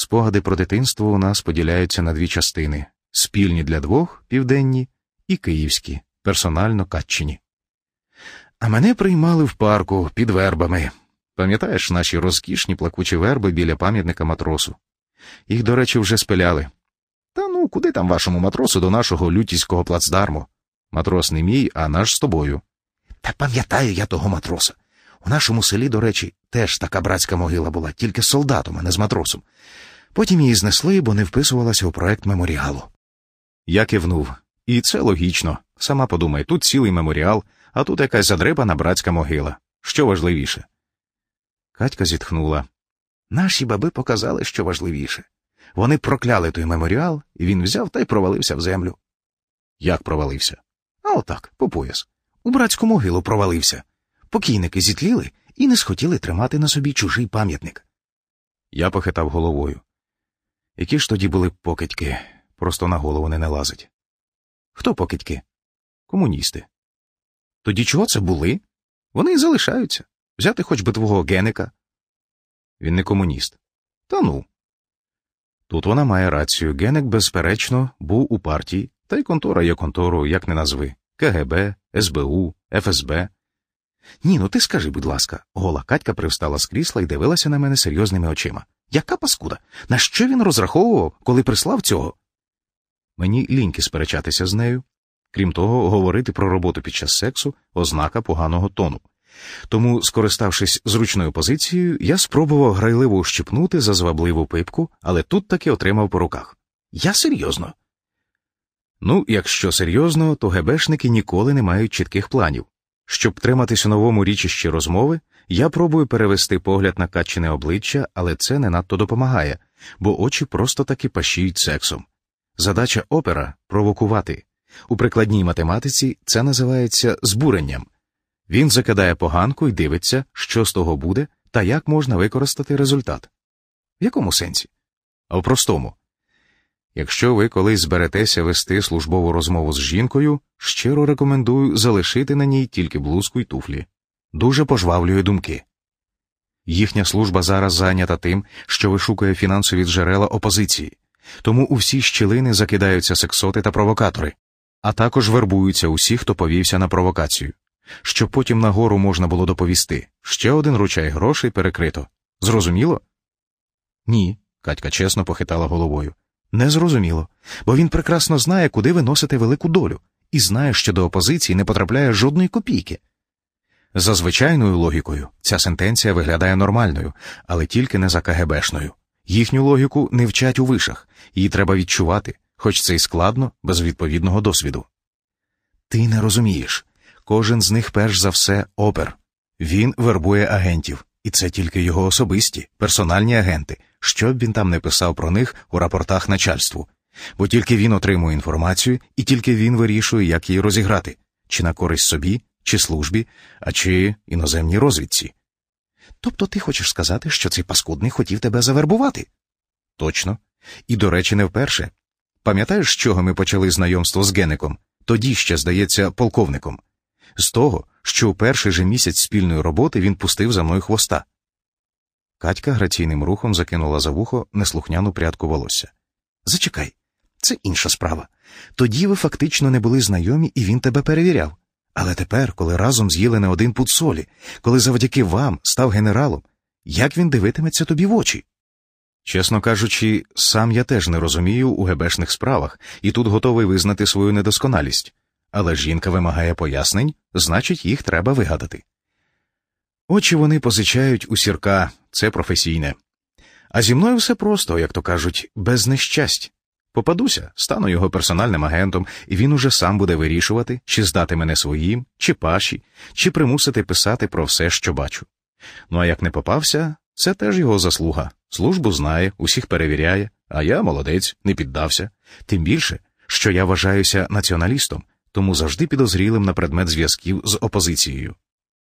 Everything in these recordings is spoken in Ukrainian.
Спогади про дитинство у нас поділяються на дві частини: спільні для двох південні і київські, персонально Катчині. А мене приймали в парку під вербами. Пам'ятаєш наші розкішні плакучі верби біля пам'ятника матросу? Їх, до речі, вже спиляли. Та ну, куди там вашому матросу до нашого лютіського плацдарму? Матрос не мій, а наш з тобою. Та пам'ятаю я того матроса. У нашому селі, до речі, теж така братська могила була, тільки з солдатом, а не з матросом. Потім її знесли, бо не вписувалася у проект меморіалу. Я кивнув. І це логічно. Сама подумай, тут цілий меморіал, а тут якась задрипана братська могила. Що важливіше? Катька зітхнула. Наші баби показали, що важливіше. Вони прокляли той меморіал, і він взяв та й провалився в землю. Як провалився? А отак, по пояс. У братську могилу провалився. Покійники зітліли і не схотіли тримати на собі чужий пам'ятник. Я похитав головою. Які ж тоді були покидьки, просто на голову не налазить. Хто покидьки? Комуністи. Тоді чого це були? Вони й залишаються. Взяти хоч би твого геника. Він не комуніст. Та ну. Тут вона має рацію. Генек, безперечно, був у партії, та й контора є конторою, як не назви КГБ, СБУ, ФСБ. Ні, ну ти скажи, будь ласка, гола Катька привстала з крісла і дивилася на мене серйозними очима. Яка паскуда? На що він розраховував, коли прислав цього? Мені ліньки сперечатися з нею. Крім того, говорити про роботу під час сексу ознака поганого тону. Тому, скориставшись зручною позицією, я спробував грайливо ущипнути за звабливу пипку, але тут таки отримав по руках. Я серйозно. Ну, якщо серйозно, то ГБшники ніколи не мають чітких планів. Щоб триматись у новому річищі розмови, я пробую перевести погляд на Катчине обличчя, але це не надто допомагає, бо очі просто таки пащіють сексом. Задача опера провокувати. У прикладній математиці це називається збуренням. Він закидає поганку і дивиться, що з того буде та як можна використати результат. В якому сенсі? А в простому. Якщо ви колись зберетеся вести службову розмову з жінкою, щиро рекомендую залишити на ній тільки блузку й туфлі. Дуже пожвавлює думки. Їхня служба зараз зайнята тим, що вишукує фінансові джерела опозиції, тому у всі щілини закидаються сексоти та провокатори, а також вербуються усі, хто повівся на провокацію, щоб потім нагору можна було доповісти ще один ручай грошей перекрито. Зрозуміло? Ні, Катька чесно похитала головою. Не зрозуміло, бо він прекрасно знає, куди ви носите велику долю, і знає, що до опозиції не потрапляє жодної копійки. За звичайною логікою, ця сентенція виглядає нормальною, але тільки не за КГБшною. Їхню логіку не вчать у вишах, її треба відчувати, хоч це й складно, без відповідного досвіду. Ти не розумієш. Кожен з них, перш за все, опер. Він вербує агентів, і це тільки його особисті, персональні агенти, що б він там не писав про них у рапортах начальству, бо тільки він отримує інформацію і тільки він вирішує, як її розіграти, чи на користь собі, чи службі, а чи іноземній розвідці. Тобто ти хочеш сказати, що цей паскудний хотів тебе завербувати? Точно. І, до речі, не вперше. Пам'ятаєш, з чого ми почали знайомство з Геником? Тоді ще, здається, полковником. З того, що у перший же місяць спільної роботи він пустив за мною хвоста. Катька граційним рухом закинула за вухо неслухняну прядку волосся. Зачекай, це інша справа. Тоді ви фактично не були знайомі, і він тебе перевіряв. Але тепер, коли разом з'їли не один пуд солі, коли завдяки вам став генералом, як він дивитиметься тобі в очі? Чесно кажучи, сам я теж не розумію у гебешних справах і тут готовий визнати свою недосконалість. Але жінка вимагає пояснень, значить, їх треба вигадати. Очі вони позичають у сірка, це професійне. А зі мною все просто, як то кажуть, без нещасть. Попадуся, стану його персональним агентом, і він уже сам буде вирішувати, чи здати мене своїм, чи паші, чи примусити писати про все, що бачу. Ну а як не попався, це теж його заслуга. Службу знає, усіх перевіряє, а я молодець, не піддався. Тим більше, що я вважаюся націоналістом, тому завжди підозрілим на предмет зв'язків з опозицією.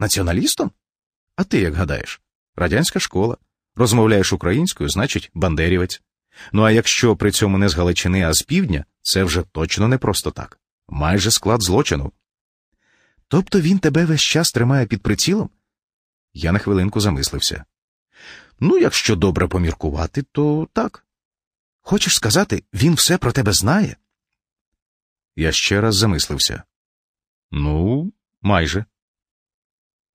Націоналістом? А ти як гадаєш? Радянська школа. Розмовляєш українською, значить, бандерівець. Ну а якщо при цьому не з Галичини, а з півдня, це вже точно не просто так. Майже склад злочину. Тобто він тебе весь час тримає під прицілом? Я на хвилинку замислився. Ну, якщо добре поміркувати, то так. Хочеш сказати, він все про тебе знає? Я ще раз замислився. Ну, майже.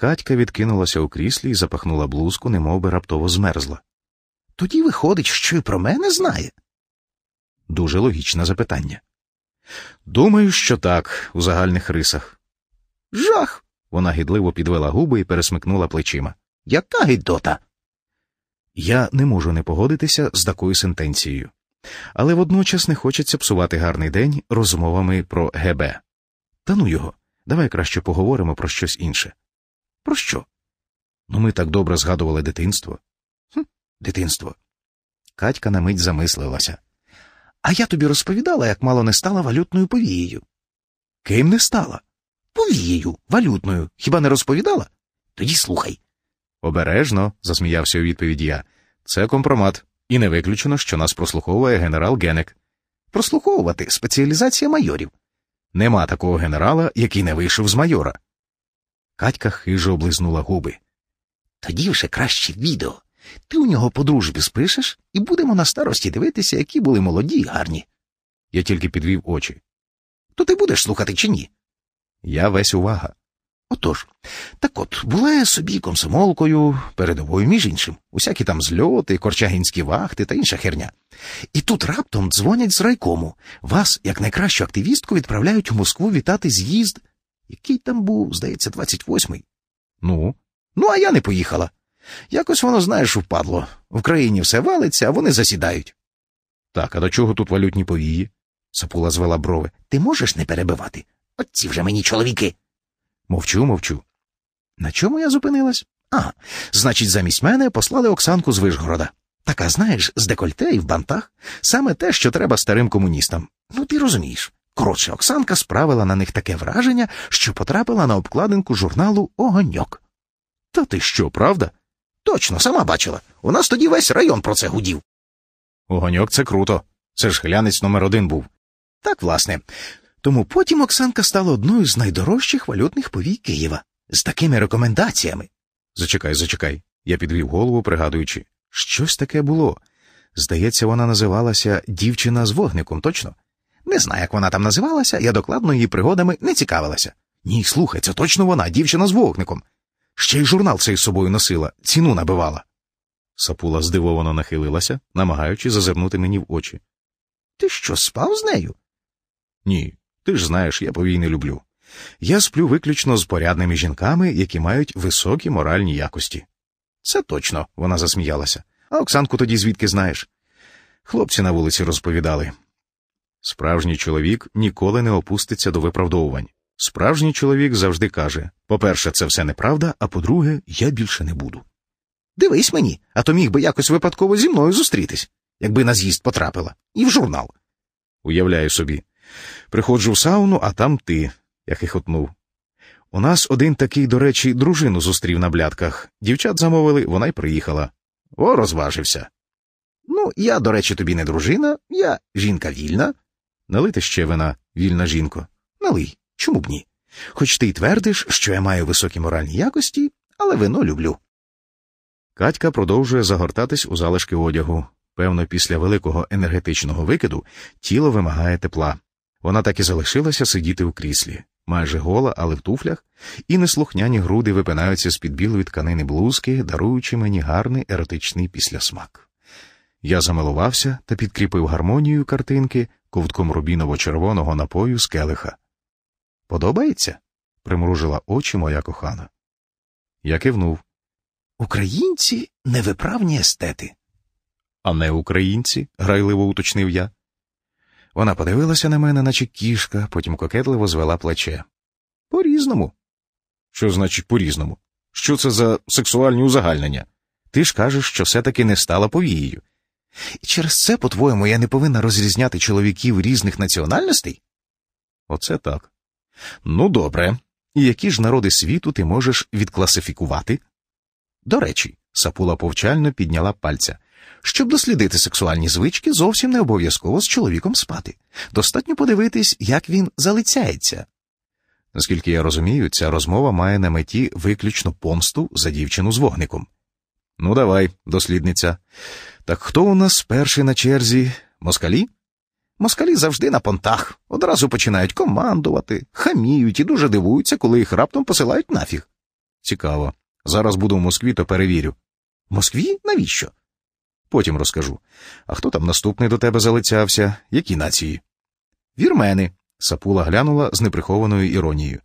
Катька відкинулася у кріслі і запахнула блузку, немов би раптово змерзла. Тоді виходить, що й про мене знає. Дуже логічне запитання. Думаю, що так, у загальних рисах. Жах. Вона гідливо підвела губи і пересмикнула плечима. Яка гідота? Я не можу не погодитися з такою сентенцією, але водночас не хочеться псувати гарний день розмовами про ГБ. Та ну його, давай краще поговоримо про щось інше. Про що? Ну, ми так добре згадували дитинство. Хм, Дитинство. Катька на мить замислилася. А я тобі розповідала, як мало не стала валютною повією. Ким не стала? Повією, валютною. Хіба не розповідала? Тоді слухай. Обережно, засміявся у відповідь я. Це компромат, і не виключено, що нас прослуховує генерал Генек. Прослуховувати спеціалізація майорів. Нема такого генерала, який не вийшов з майора. Катька хижо облизнула губи. Тоді вже краще відео. Ти у нього по дружбі спишеш, і будемо на старості дивитися, які були молоді й гарні. Я тільки підвів очі. То ти будеш слухати чи ні? Я весь увага. Отож, так от, була я собі комсомолкою, передовою, між іншим, усякі там зльоти, корчагінські вахти та інша херня. І тут раптом дзвонять з райкому. Вас, як найкращу активістку, відправляють у Москву вітати з'їзд. Який там був, здається, 28-й. Ну, ну, а я не поїхала. Якось воно, знаєш, впадло. В країні все валиться, а вони засідають. Так, а до чого тут валютні повії? Сапула звела брови. Ти можеш не перебивати? От ці вже мені чоловіки. Мовчу, мовчу. На чому я зупинилась? А, значить, замість мене послали Оксанку з Вишгорода. Така, знаєш, з декольте і в бантах саме те, що треба старим комуністам. Ну, ти розумієш. Коротше, Оксанка справила на них таке враження, що потрапила на обкладинку журналу Огоньок. Та ти що, правда? Точно, сама бачила. У нас тоді весь район про це гудів. Огоньок це круто. Це ж глянець номер один був. Так, власне. Тому потім Оксанка стала одною з найдорожчих валютних повій Києва з такими рекомендаціями. Зачекай, зачекай. Я підвів голову, пригадуючи. Щось таке було. Здається, вона називалася дівчина з вогником, точно? Не знаю, як вона там називалася, я докладно її пригодами не цікавилася. Ні, слухай, це точно вона, дівчина з вогником. Ще й журнал цей з собою носила, ціну набивала. Сапула здивовано нахилилася, намагаючи зазирнути мені в очі. Ти що, спав з нею? Ні, ти ж знаєш, я повій не люблю. Я сплю виключно з порядними жінками, які мають високі моральні якості. Це точно, вона засміялася. А Оксанку тоді звідки знаєш? Хлопці на вулиці розповідали. Справжній чоловік ніколи не опуститься до виправдовувань. Справжній чоловік завжди каже по-перше, це все неправда, а по-друге, я більше не буду. Дивись мені, а то міг би якось випадково зі мною зустрітись, якби на з'їзд потрапила, і в журнал. Уявляю собі. Приходжу в сауну, а там ти, я хихотнув. У нас один такий, до речі, дружину зустрів на блядках. Дівчат замовили, вона й приїхала. О, розважився. Ну, я, до речі, тобі не дружина, я жінка вільна. Налити ще вина, вільна жінко. Налий, чому б ні? Хоч ти й твердиш, що я маю високі моральні якості, але вино люблю. Катька продовжує загортатись у залишки одягу. Певно, після великого енергетичного викиду тіло вимагає тепла. Вона так і залишилася сидіти у кріслі, майже гола, але в туфлях, і неслухняні груди випинаються з під білої тканини блузки, даруючи мені гарний еротичний післясмак. Я замилувався та підкріпив гармонію картинки ковтком рубіново-червоного напою з келиха. Подобається? примружила очі моя кохана. Я кивнув. Українці невиправні естети. А не українці? грайливо уточнив я. Вона подивилася на мене, наче кішка, потім кокетливо звела плече. По різному. Що значить по різному? Що це за сексуальні узагальнення? Ти ж кажеш, що все таки не стала повією. І через це, по-твоєму, я не повинна розрізняти чоловіків різних національностей? Оце так. Ну, добре. І які ж народи світу ти можеш відкласифікувати? До речі, Сапула повчально підняла пальця. Щоб дослідити сексуальні звички, зовсім не обов'язково з чоловіком спати. Достатньо подивитись, як він залицяється. Наскільки я розумію, ця розмова має на меті виключно помсту за дівчину з вогником. Ну, давай, дослідниця. Так хто у нас перший на черзі? Москалі? Москалі завжди на понтах. Одразу починають командувати, хаміють і дуже дивуються, коли їх раптом посилають нафіг. Цікаво. Зараз буду в Москві, то перевірю. В Москві? Навіщо? Потім розкажу. А хто там наступний до тебе залицявся? Які нації? Вірмени. Сапула глянула з неприхованою іронією.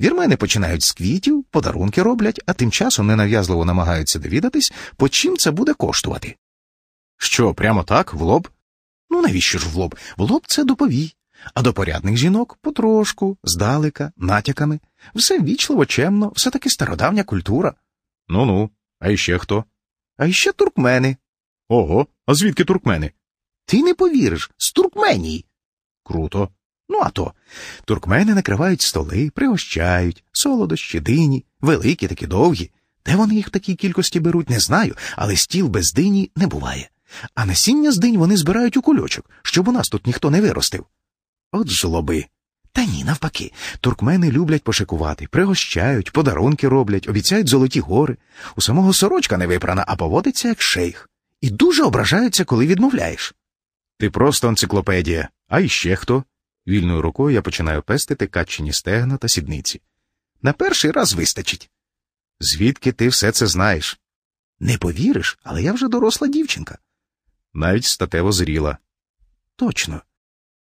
Вірмени починають з квітів, подарунки роблять, а тим часом ненав'язливо намагаються довідатись, по чим це буде коштувати. Що, прямо так, в лоб? Ну навіщо ж в лоб? В лоб це доповій. А до порядних жінок потрошку, здалека, натяками. Все вічливо, чемно, все таки стародавня культура. Ну ну, а іще хто? А іще туркмени. Ого, а звідки туркмени? Ти не повіриш, з Туркменії. Круто. Ну, а то. Туркмени накривають столи, пригощають, солодощі, дині, великі, такі довгі. Де вони їх в такій кількості беруть, не знаю, але стіл без дині не буває. А насіння з динь вони збирають у кульочок, щоб у нас тут ніхто не виростив. От жлоби. Та ні, навпаки, туркмени люблять пошикувати, пригощають, подарунки роблять, обіцяють золоті гори. У самого сорочка не випрана, а поводиться як шейх. І дуже ображаються, коли відмовляєш. Ти просто енциклопедія. А іще хто? Вільною рукою я починаю пестити качені стегна та сідниці. На перший раз вистачить. Звідки ти все це знаєш? Не повіриш, але я вже доросла дівчинка. Навіть статево зріла. Точно.